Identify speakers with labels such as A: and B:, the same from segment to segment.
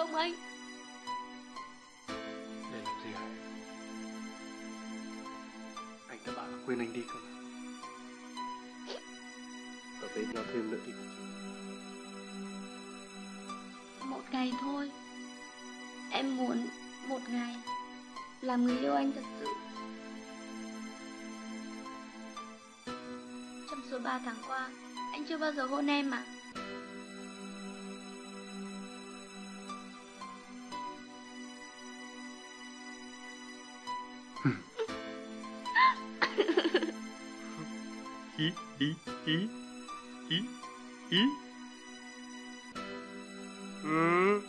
A: không anh?
B: Để làm gì hả? Anh đã bảo quên anh đi mà. Ở bên nhau thêm nữa thì
A: một ngày thôi. Em muốn một ngày làm người yêu anh thật sự. Trong suốt ba tháng qua anh chưa bao giờ hôn em mà
B: Ý, ý, ý, ý, ý Ừ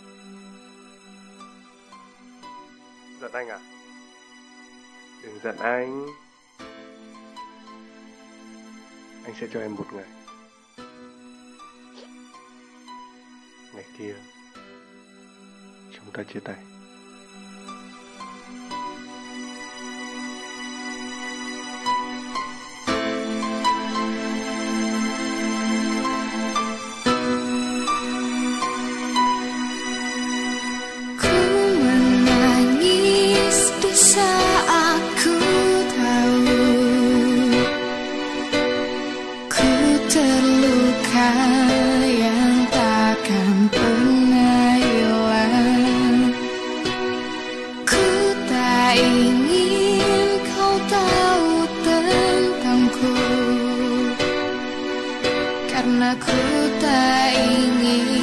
B: Giận anh à? Đừng giận anh. Anh sẽ cho em một ngày. Ngày kia Chúng ta chia tay.
C: Ingin kau tahu tentangku. Karena ku tak ingin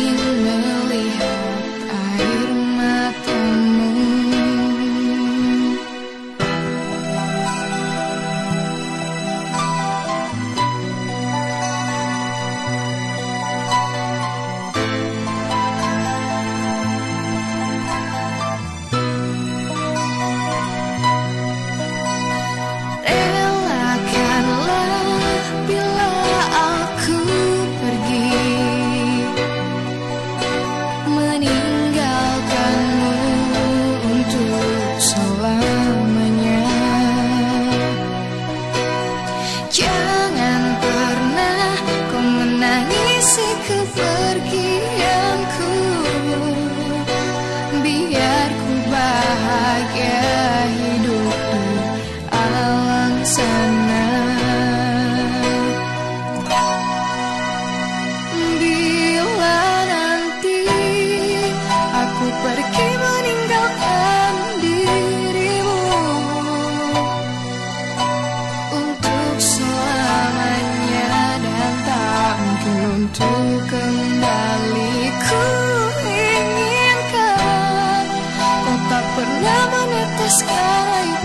C: pergi meninggalkan dirimu. Untuk selamanya dan tak mungkin untuk kembali. Ku inginkan kau tak pernah menetes air